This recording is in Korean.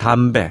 담배